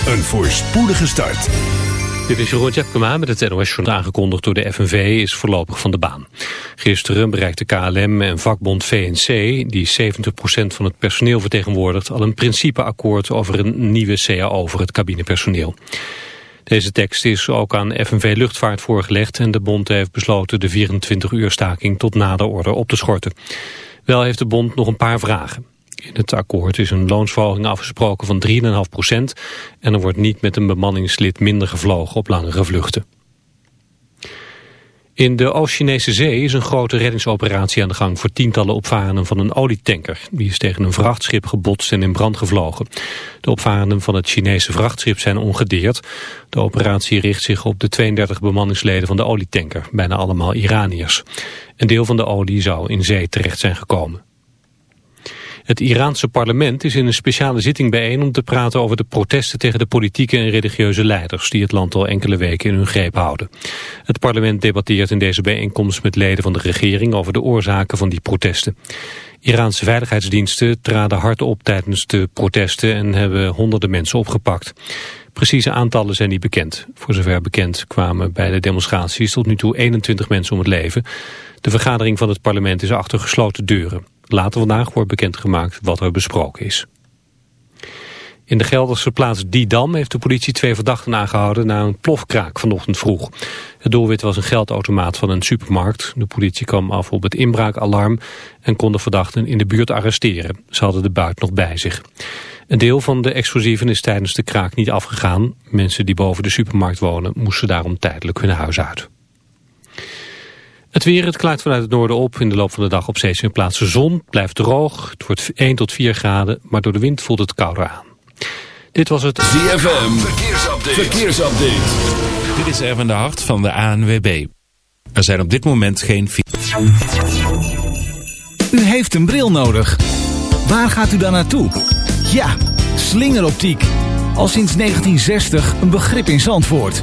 een voorspoedige start. Dit is Jeroen Tjepkema met het NOS Journal aangekondigd door de FNV is voorlopig van de baan. Gisteren bereikte KLM en vakbond VNC, die 70% van het personeel vertegenwoordigt, al een principeakkoord over een nieuwe CAO voor het cabinepersoneel. Deze tekst is ook aan FNV Luchtvaart voorgelegd en de bond heeft besloten de 24 uur staking tot na de orde op te schorten. Wel heeft de bond nog een paar vragen. In het akkoord is een loonsverhoging afgesproken van 3,5 procent en er wordt niet met een bemanningslid minder gevlogen op langere vluchten. In de Oost-Chinese zee is een grote reddingsoperatie aan de gang voor tientallen opvarenden van een olietanker. Die is tegen een vrachtschip gebotst en in brand gevlogen. De opvarenden van het Chinese vrachtschip zijn ongedeerd. De operatie richt zich op de 32 bemanningsleden van de olietanker, bijna allemaal Iraniërs. Een deel van de olie zou in zee terecht zijn gekomen. Het Iraanse parlement is in een speciale zitting bijeen om te praten over de protesten tegen de politieke en religieuze leiders die het land al enkele weken in hun greep houden. Het parlement debatteert in deze bijeenkomst met leden van de regering over de oorzaken van die protesten. Iraanse veiligheidsdiensten traden hard op tijdens de protesten en hebben honderden mensen opgepakt. Precieze aantallen zijn niet bekend. Voor zover bekend kwamen bij de demonstraties tot nu toe 21 mensen om het leven. De vergadering van het parlement is achter gesloten deuren. Later vandaag wordt bekendgemaakt wat er besproken is. In de Gelderse plaats Didam heeft de politie twee verdachten aangehouden na een plofkraak vanochtend vroeg. Het doelwit was een geldautomaat van een supermarkt. De politie kwam af op het inbraakalarm en kon de verdachten in de buurt arresteren. Ze hadden de buit nog bij zich. Een deel van de explosieven is tijdens de kraak niet afgegaan. Mensen die boven de supermarkt wonen moesten daarom tijdelijk hun huis uit. Het weer, het klaart vanuit het noorden op. In de loop van de dag op steeds meer plaatsen zon. Blijft droog. Het wordt 1 tot 4 graden. Maar door de wind voelt het kouder aan. Dit was het ZFM. Verkeersupdate. Verkeersupdate. Dit is Erwin de Hart van de ANWB. Er zijn op dit moment geen... U heeft een bril nodig. Waar gaat u dan naartoe? Ja, slingeroptiek. Al sinds 1960 een begrip in Zandvoort.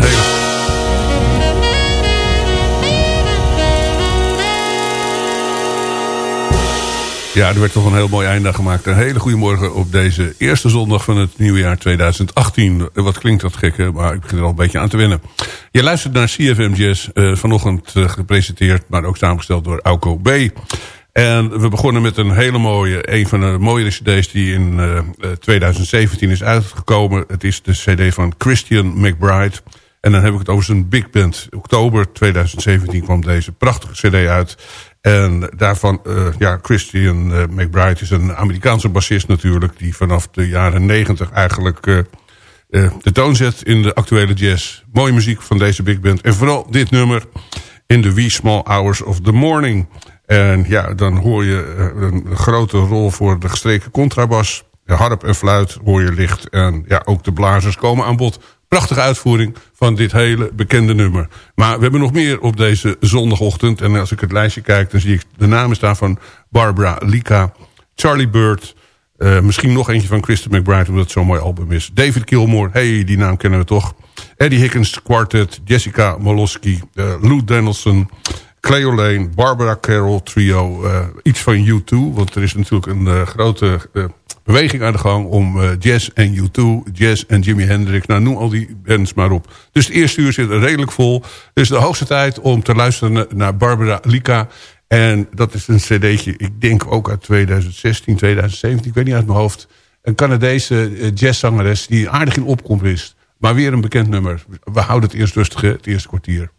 Hele... Ja, er werd toch een heel mooi einde gemaakt. Een hele goede morgen op deze eerste zondag van het nieuwe jaar 2018. Wat klinkt dat gekke, maar ik begin er al een beetje aan te wennen. Je luistert naar CFM Jazz, uh, vanochtend uh, gepresenteerd, maar ook samengesteld door Auko B. En we begonnen met een hele mooie, een van de mooie cd's die in uh, eh, 2017 is uitgekomen. Het is de cd van Christian McBride. En dan heb ik het over zijn big band. Oktober 2017 kwam deze prachtige cd uit. En daarvan, uh, ja, Christian uh, McBride is een Amerikaanse bassist natuurlijk... die vanaf de jaren negentig eigenlijk uh, de toon zet in de actuele jazz. Mooie muziek van deze big band. En vooral dit nummer, In the Wee Small Hours of the Morning. En ja, dan hoor je een grote rol voor de gestreken contrabas. De harp en fluit hoor je licht. En ja, ook de blazers komen aan bod. Prachtige uitvoering van dit hele bekende nummer. Maar we hebben nog meer op deze zondagochtend. En als ik het lijstje kijk, dan zie ik de namen staan van Barbara Lika, Charlie Bird... Uh, misschien nog eentje van Kristen McBride, omdat het zo'n mooi album is. David Gilmour, hey, die naam kennen we toch. Eddie Higgins Quartet, Jessica Molosky, uh, Lou Danielson... Cleo Lane, Barbara Carroll Trio, uh, iets van U2. Want er is natuurlijk een grote beweging aan de gang om jazz en U2, jazz en Jimi Hendrix. Nou, noem al die bands maar op. Dus het eerste uur zit er redelijk vol. Dus de hoogste tijd om te luisteren naar Barbara Lika. En dat is een cd'tje, ik denk ook uit 2016, 2017, ik weet niet uit mijn hoofd. Een Canadese jazzzangeres die aardig in opkomst is. Maar weer een bekend nummer. We houden het eerst rustig, het eerste kwartier.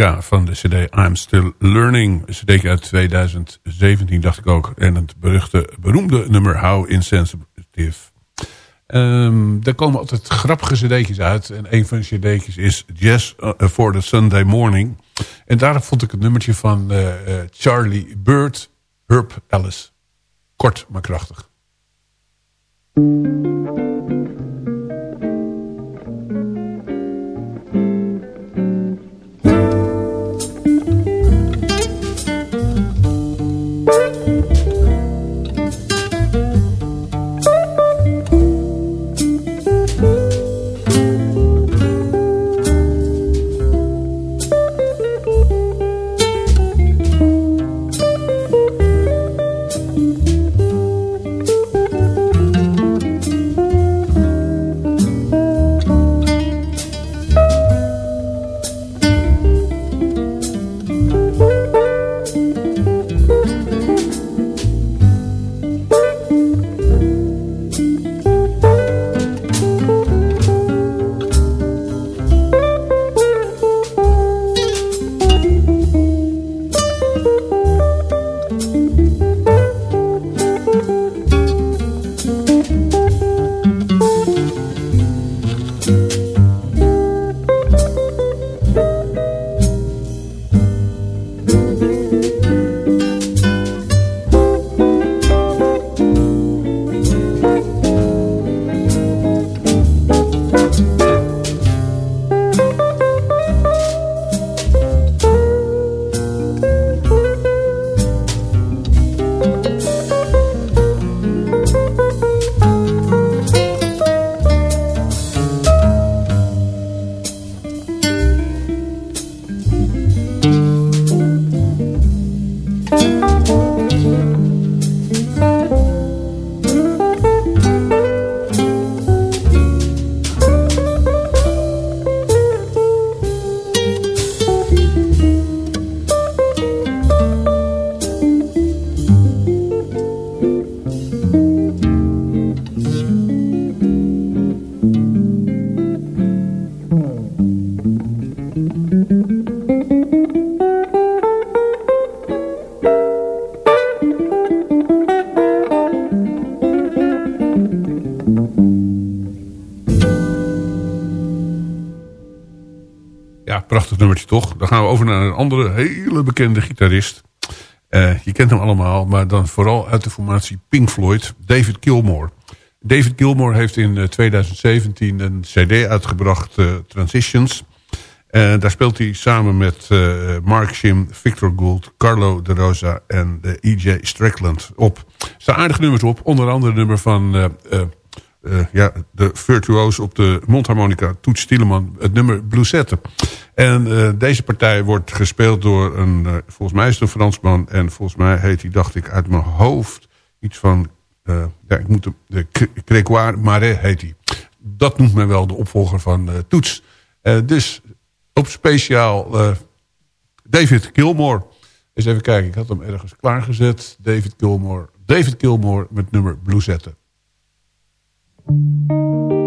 Van de cd I'm Still Learning. Een cd uit 2017 dacht ik ook. En het beruchte, beroemde nummer How Insensitive. Ehm er komen altijd grappige cd'tjes uit. En een van de cd'tjes is Jazz eh, for the Sunday Morning. En daar vond ik het nummertje van eh, eh, Charlie Bird, Herb Ellis. Kort maar krachtig. Een andere hele bekende gitarist. Eh, je kent hem allemaal, maar dan vooral uit de formatie Pink Floyd, David Gilmour. David Gilmour heeft in eh, 2017 een cd uitgebracht, eh, Transitions. Daar speelt hij samen met eh, Mark Shim, Victor Gould, Carlo De Rosa en E.J. Strickland op. Er staan aardige nummers op, onder andere nummer van eh, ja, de virtuoos op de mondharmonica, Toets Stieleman, het nummer Bluesette. En eh, deze partij wordt gespeeld door een, eh, volgens mij is het een Fransman, en volgens mij heet hij, dacht ik, uit mijn hoofd iets van, ja, ik moet de Grégoire Marais heet hij. Dat noemt men wel de opvolger van Toets. Dus op speciaal David Gilmour. Eens even kijken, ik had hem ergens klaargezet. David Gilmour. David Gilmour met nummer Bluesette. Thank you.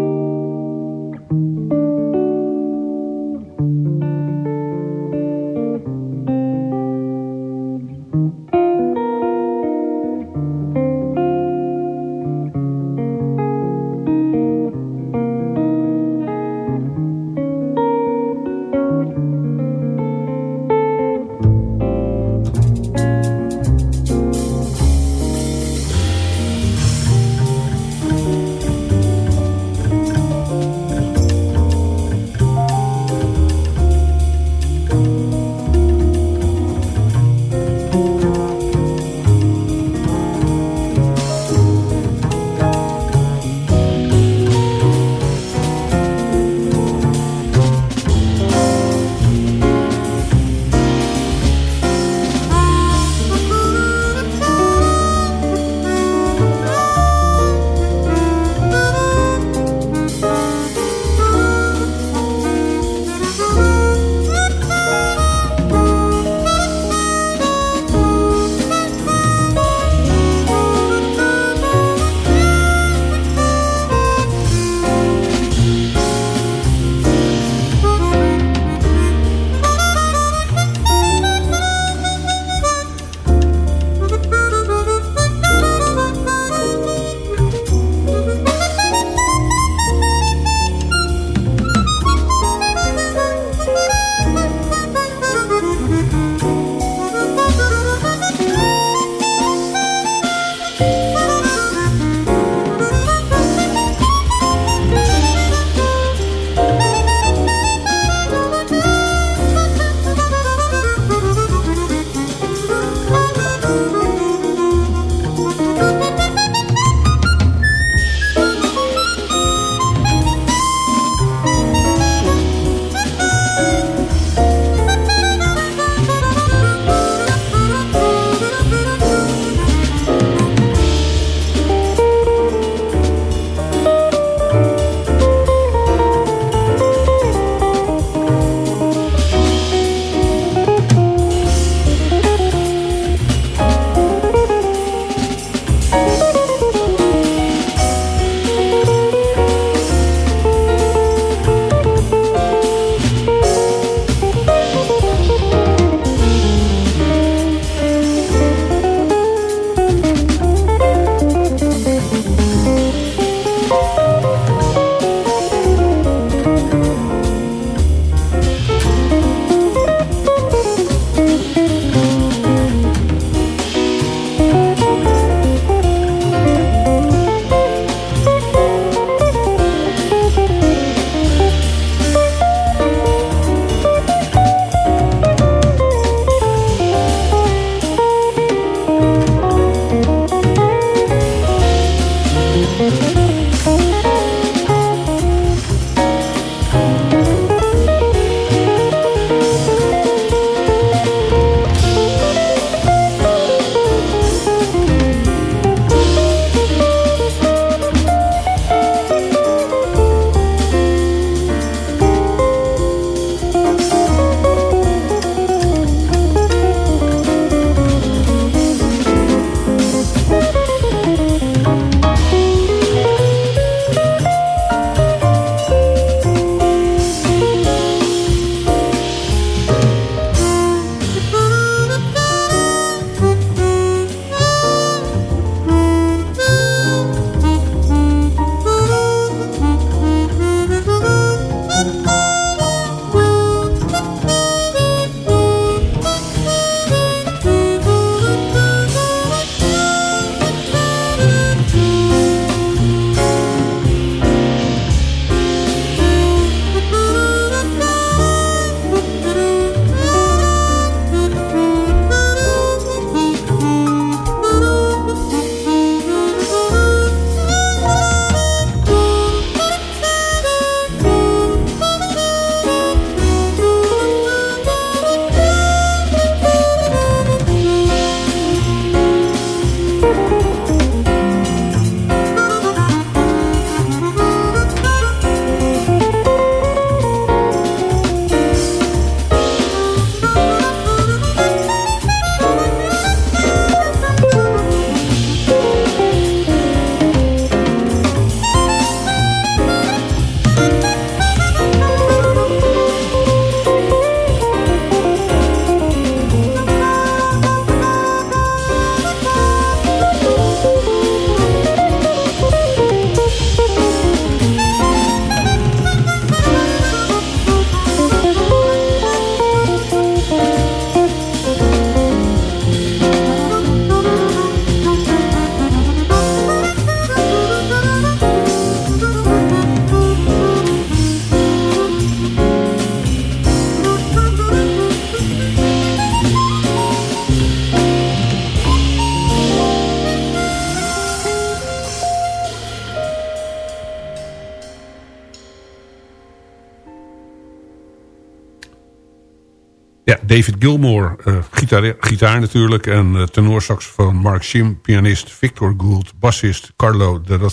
David Gilmour, uh, gitaar, gitaar, natuurlijk. En uh, tenorsaxofoon Mark Shim, pianist Victor Gould, bassist Carlo de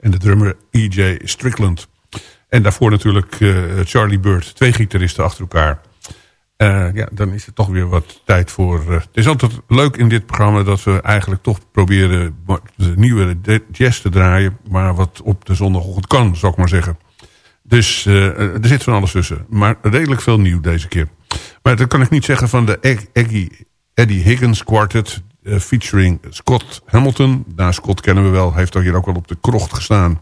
en de drummer E.J. Strickland. En daarvoor natuurlijk uh, Charlie Bird, twee gitaristen achter elkaar. ja, dan is het toch weer wat tijd voor... het is altijd leuk in dit programma dat we eigenlijk toch proberen... de nieuwe jazz te draaien, maar wat op de zondagochtend kan, zou ik maar zeggen. Dus er zit van alles tussen. Maar redelijk veel nieuw deze keer. Maar dat kan ik niet zeggen van de Eggy, Eddie Higgins Quartet... Uh, featuring Scott Hamilton. Nou, Scott kennen we wel. Heeft hier ook wel op de krocht gestaan.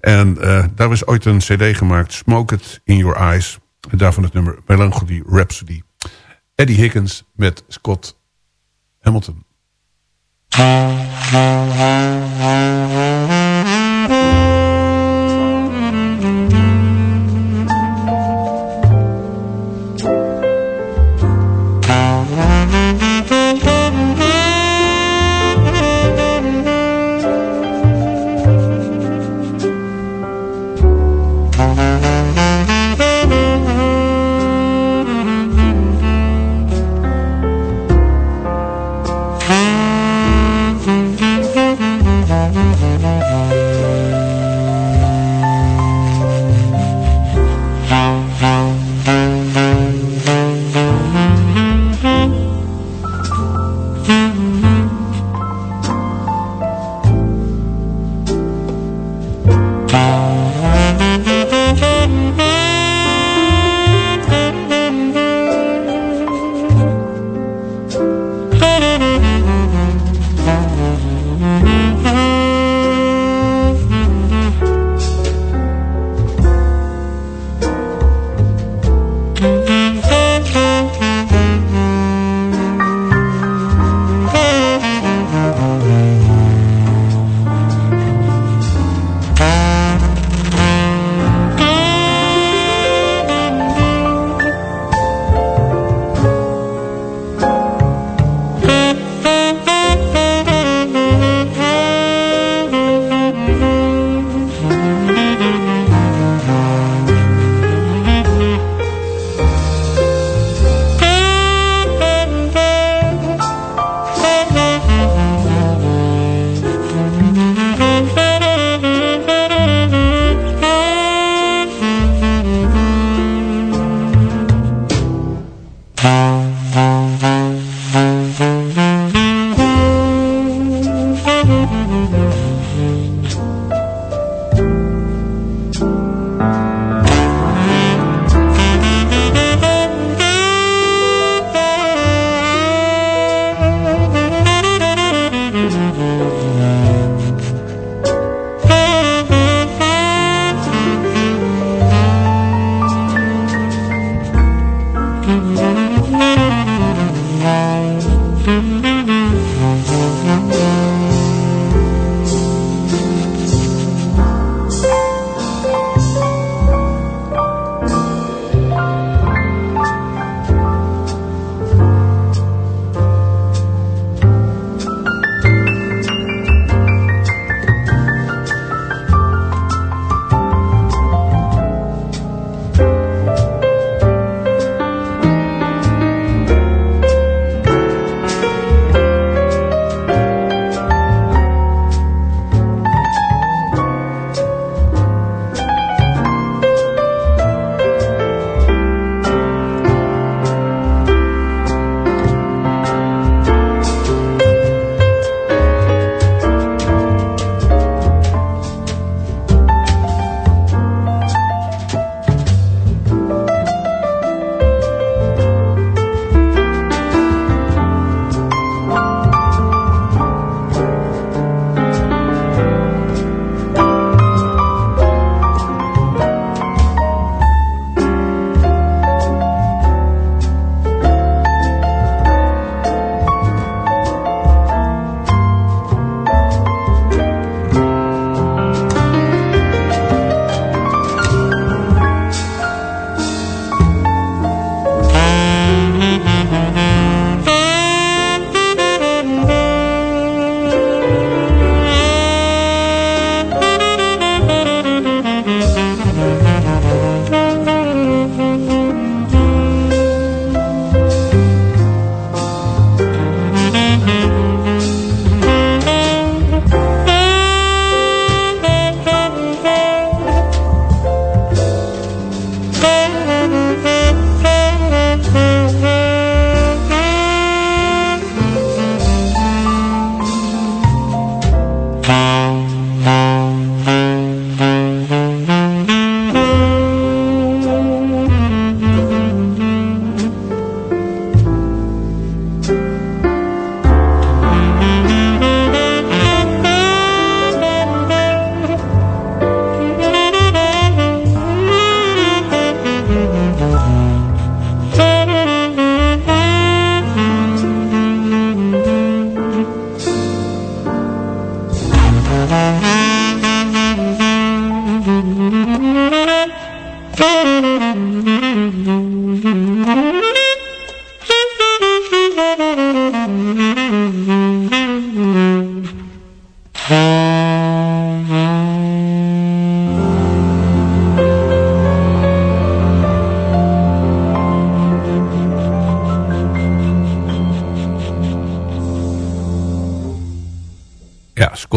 En uh, daar was ooit een cd gemaakt. Smoke It In Your Eyes. En daarvan het nummer Melancholy Rhapsody. Eddie Higgins met Scott Hamilton.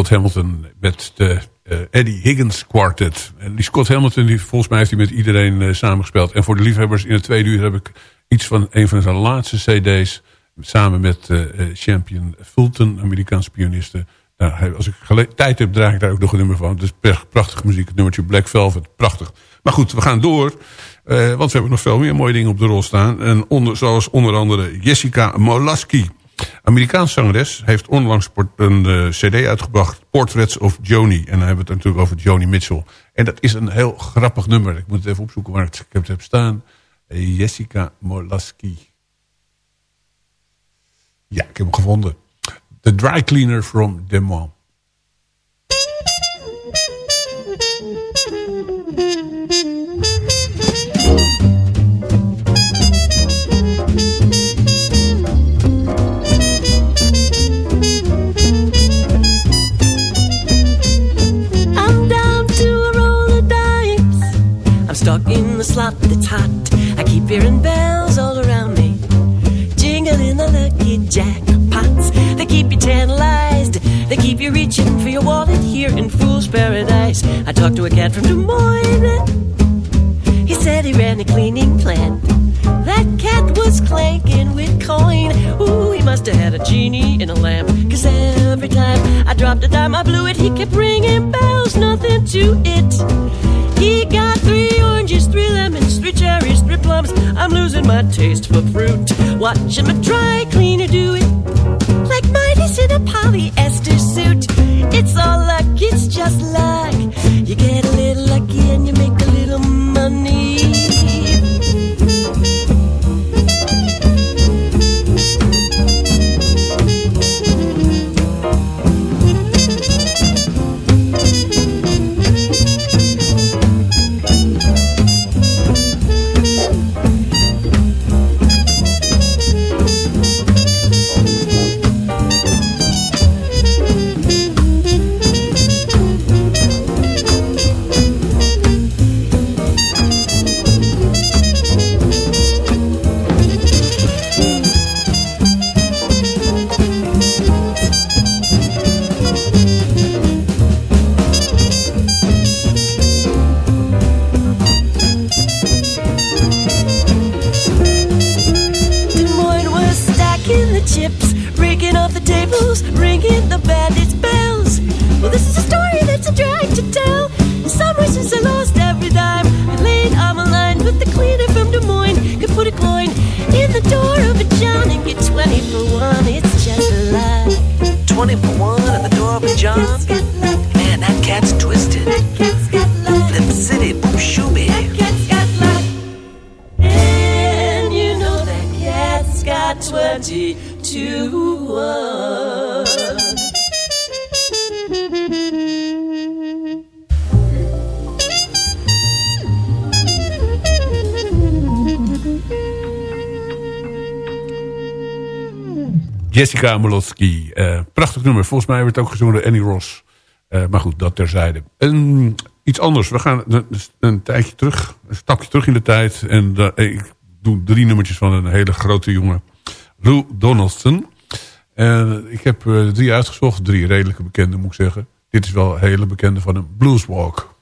Hamilton met de eh, Eddie Higgins Quartet. En die Scott Hamilton, die, volgens mij heeft hij met iedereen uh, samengespeeld. En voor de liefhebbers in het tweede uur heb ik iets van een van zijn laatste cd's... samen met uh, Champion Fulton, Amerikaanse pianiste. Nou, als ik tijd heb, draag ik daar ook nog een nummer van. Is prachtige muziek, het nummertje Black Velvet, prachtig. Maar goed, we gaan door... want we hebben nog veel meer mooie dingen op de rol staan. En onder, zoals onder andere Jessica Molaski. Amerikaanse zangeres heeft onlangs een uh, cd uitgebracht. Portraits of Joni. En dan hebben we het natuurlijk over Joni Mitchell. En dat is een heel grappig nummer. Ik moet het even opzoeken waar ik het heb staan. Jessica Molaski. Ja, ik heb hem gevonden. The Dry Cleaner from Des Moines. Stuck in the slot that's hot. I keep hearing bells all around me, jingling the lucky jackpots. They keep you tantalized, they keep you reaching for your wallet here in Fool's Paradise. I talked to a cat from Des Moines. He said he ran a cleaning plant. That cat was clanking with coin. Ooh, he must have had a genie in a lamp. Cause every time I dropped a dime, I blew it. He kept ringing bells, nothing to it. He got three oranges, three lemons, three cherries, three plums. I'm losing my taste for fruit. Watching my dry cleaner do it. Like Midas in a polyester suit. It's all luck, it's just luck. You get a little lucky and you make Molotski. Uh, prachtig nummer. Volgens mij werd het ook gezongen door Annie Ross. Uh, maar goed, dat terzijde. En iets anders. We gaan een, tijdje terug. Een stapje terug in de tijd. En uh, ik doe drie nummertjes van een hele grote jongen. Lou Donaldson. En ik heb drie uitgezocht. Drie redelijke bekende moet ik zeggen. Dit is wel een hele bekende van een blueswalk.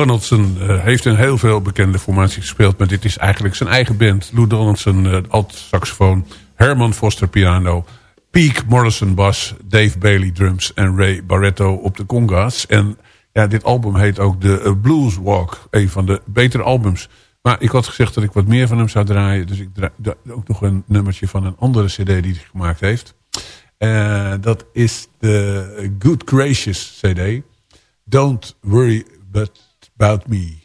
Donaldson uh, heeft in heel veel bekende formaties gespeeld. Maar dit is eigenlijk zijn eigen band. Lou Donaldson, uh, alt saxofoon. Herman Foster piano. Peak Morrison bas. Dave Bailey drums. En Ray Barretto op de congas. En ja, dit album heet ook de Blues Walk. Een van de betere albums. Maar ik had gezegd dat ik wat meer van hem zou draaien. Dus ik draai ook nog een nummertje van een andere cd die hij gemaakt heeft. Dat is de Good Gracious cd. Don't worry but about me.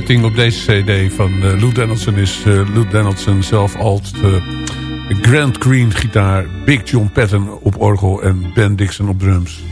Bezetting op deze cd van uh, Lou Donaldson is uh, Lou Donaldson zelf alt. Uh, Grand Green gitaar, Big John Patton op orgel en Ben Dixon op drums.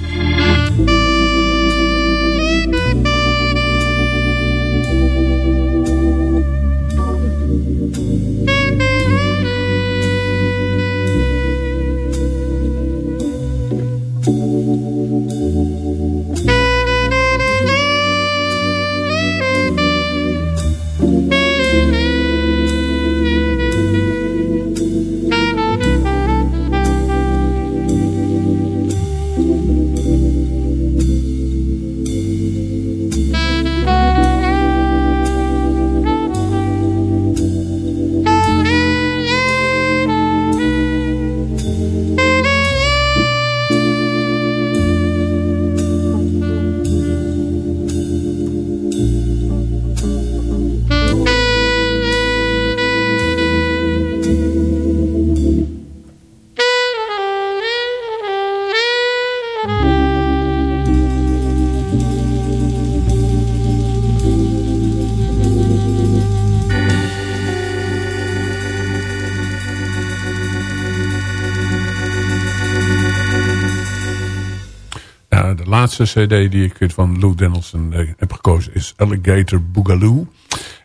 Laatste cd die ik van Lou Dennelson eh, heb gekozen is Alligator Boogaloo.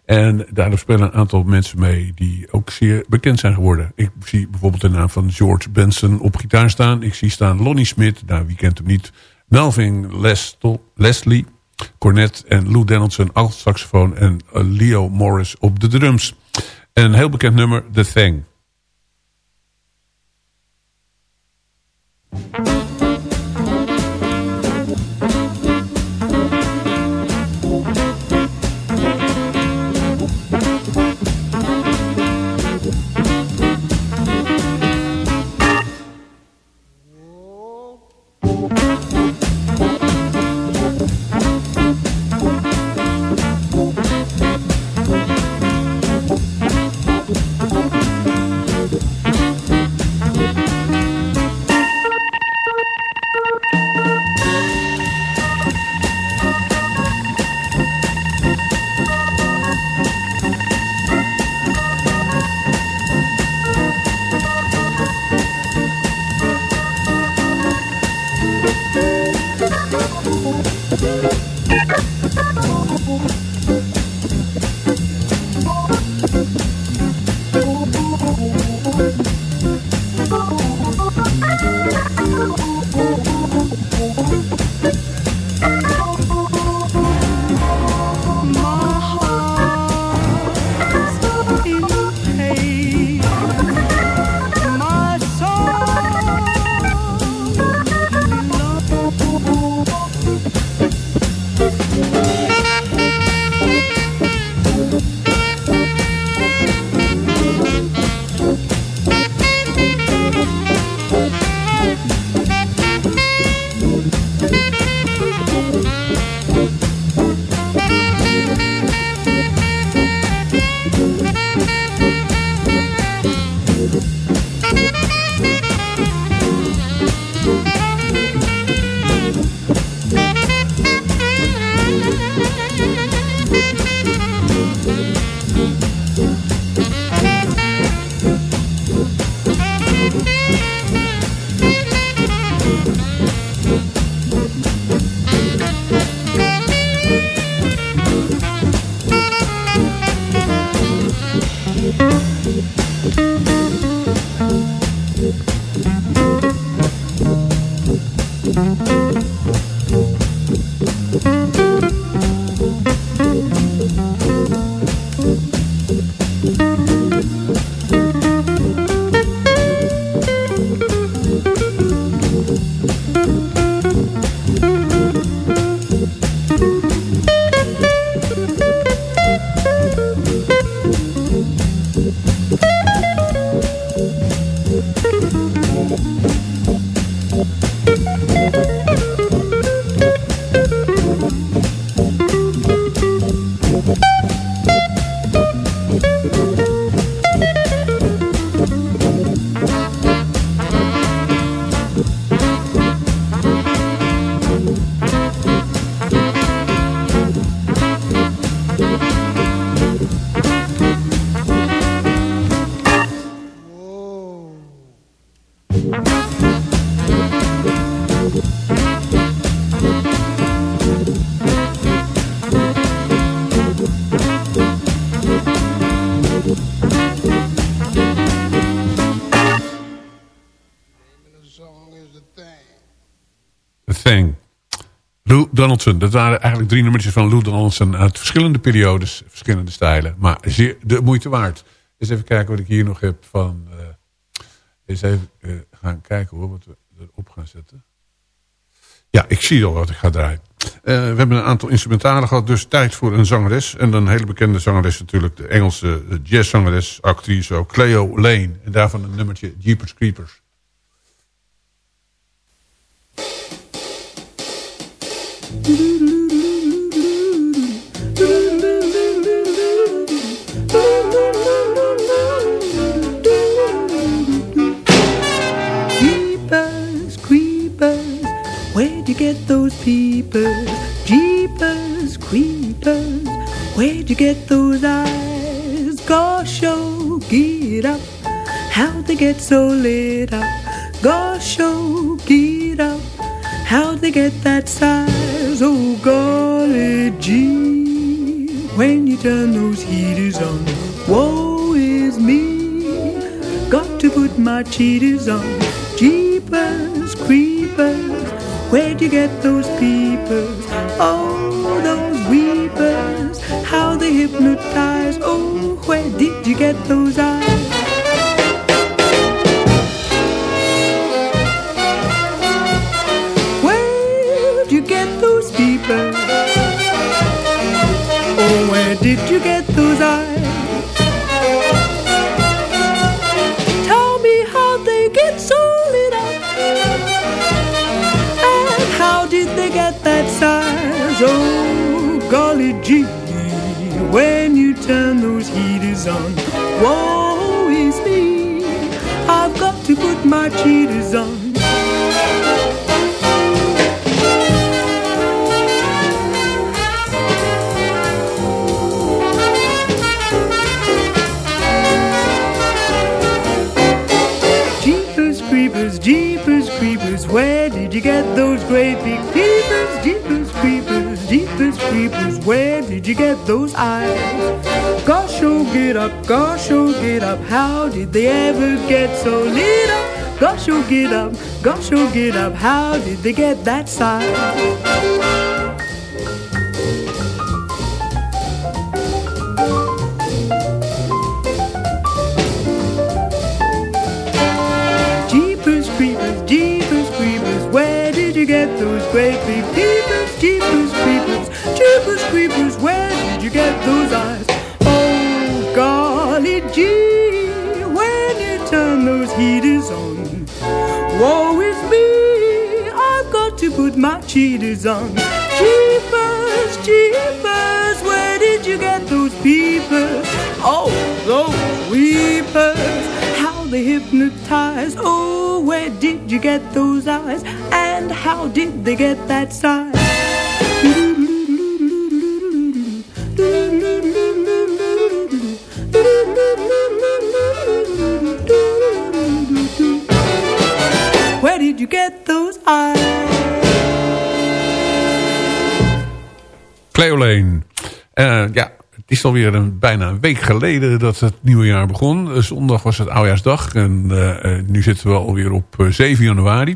En daarop spelen een aantal mensen mee die ook zeer bekend zijn geworden. Ik zie bijvoorbeeld de naam van George Benson op gitaar staan. Ik zie staan Lonnie Smith, nou wie kent hem niet. Melvin Leslie, cornet en Lou Dennelson alt saxofoon en eh, Leo Morris op de drums. Een heel bekend nummer, The Thing. thank you Dat waren eigenlijk drie nummertjes van Lou Donaldson uit verschillende periodes, verschillende stijlen. Maar de moeite waard. Eens even kijken wat ik hier nog heb van... Uh, eens even uh, gaan kijken hoor, wat we erop gaan zetten. Ja, ik zie al wat ik ga draaien. Uh, we hebben een aantal instrumentalen gehad, dus tijd voor een zangeres. En een hele bekende zangeres natuurlijk, de Engelse jazzzangeres, actrice, Cleo Lane. En daarvan een nummertje Jeepers Creepers. Get so lit up? Gosh, oh, get up How'd they get that size? Oh, golly gee. When you turn those heaters on, woe is me. Got to put my cheaters on. Jeepers, creepers. Where'd you get those peepers? Oh, those weepers. How they hypnotize. Oh, where did you get those eyes? My cheaters on. Jeepers creepers, jeepers creepers, where did you get those great big peepers? Jeepers creepers, jeepers creepers, where did you get those eyes? Gosh, oh, get up, gosh, oh, get up, how did they ever get so lit up? Gosh, oh, get up, gosh, oh, get up, how did they get that size? Jeepers creepers, jeepers creepers, where did you get those great big peepers? Jeepers creepers, jeepers creepers, where did you get those eyes? To put my cheaters on. Jeepers, jeepers, where did you get those peepers? Oh, those weepers how they hypnotize. Oh, where did you get those eyes? And how did they get that size? Where did you get those eyes? Cleo. Eh, ja, het is alweer een, bijna een week geleden dat het nieuwe jaar begon. Eh, Zondag was het oudjaarsdag en eh, nu zitten we alweer op eh, 7 januari.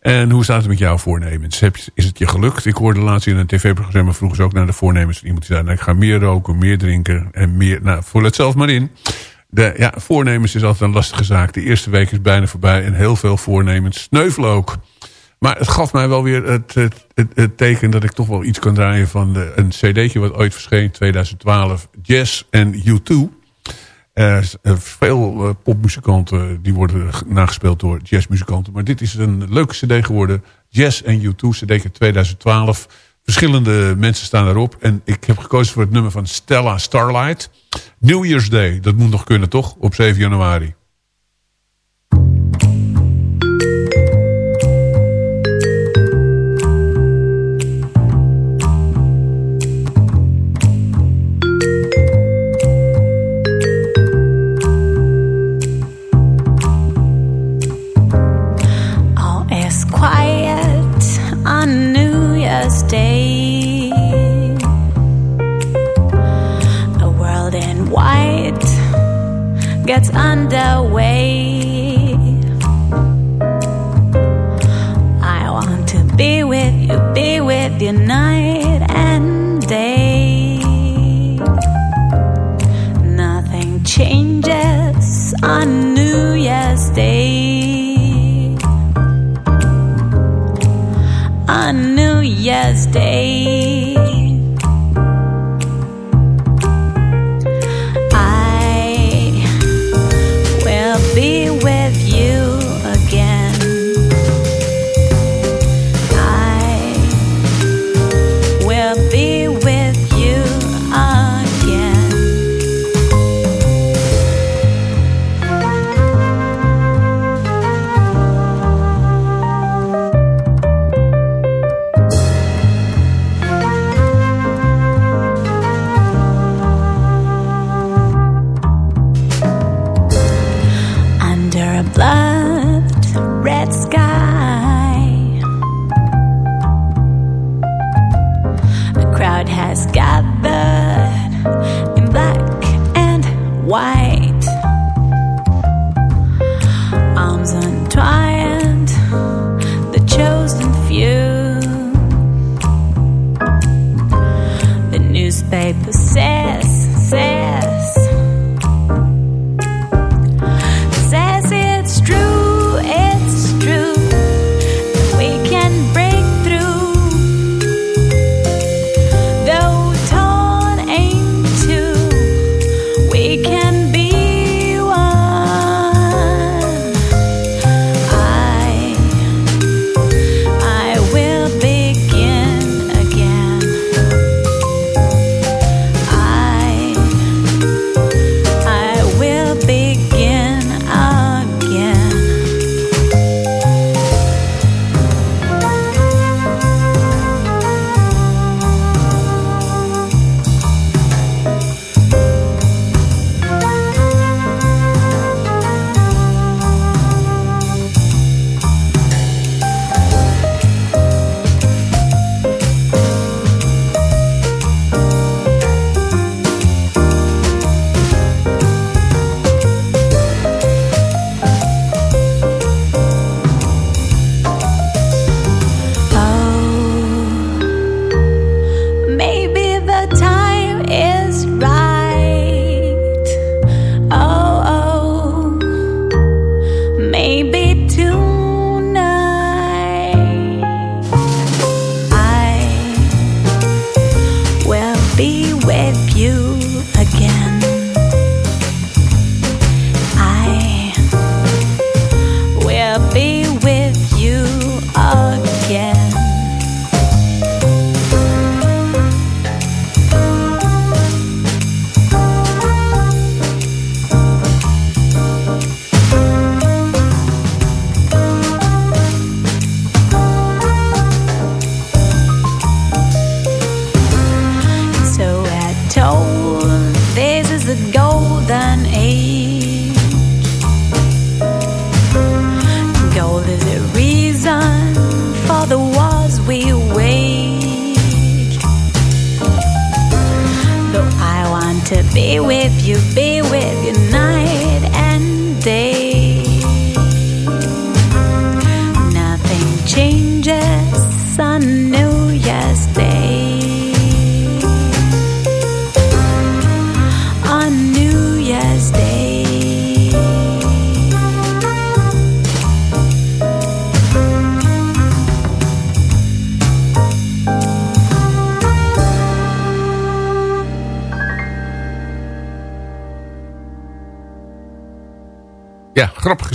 En hoe staat het met jouw voornemens? Is het je gelukt? Ik hoorde laatst in een tv-programma vroegen ze ook naar de voornemens iemand die zei... nou, ik ga meer roken, meer drinken en meer... Nou, vul het zelf maar in. De, ja, voornemens is altijd een lastige zaak. De eerste week is bijna voorbij en heel veel voornemens sneuvelen ook. Maar het gaf mij wel weer het, het, het, teken dat ik toch wel iets kan draaien van de, een cd'tje wat ooit verscheen in 2012. Jazz en U2. Eh, veel eh, popmuzikanten die worden nagespeeld door jazzmuzikanten. Maar dit is een leuke cd geworden. Jazz en U2, cd 2012. Verschillende mensen staan erop. En ik heb gekozen voor het nummer van Stella Starlight. New Year's Day, dat moet nog kunnen toch? Op 7 januari.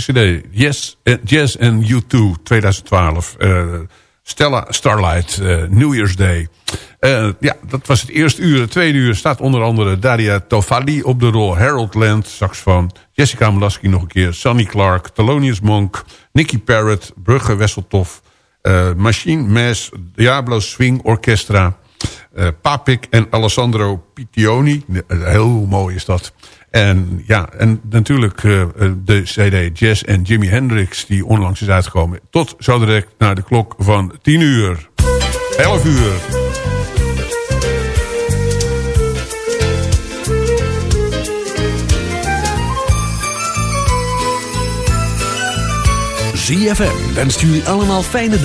Cd. Yes, eh, Jazz and U2 2012. Eh, Stella Starlight, eh, New Year's Day. Ja, dat was het eerste uur. Het tweede uur staat onder andere Daria Tofali op de rol. Harold Land, saxofoon. Jessica Molaski nog een keer. Sonny Clark, Thelonious Monk. Nicky Parrott, Brugge Wesseltof. Machine Mass, Diablo Swing Orchestra. Papik en Alessandro Pitioni. Heel mooi is dat. En ja, en natuurlijk eh, de CD Jazz en Jimi Hendrix die onlangs is uitgekomen. Tot zo direct naar de klok van 10 uur. 11 uur. ZFM wenst jullie allemaal fijne dag.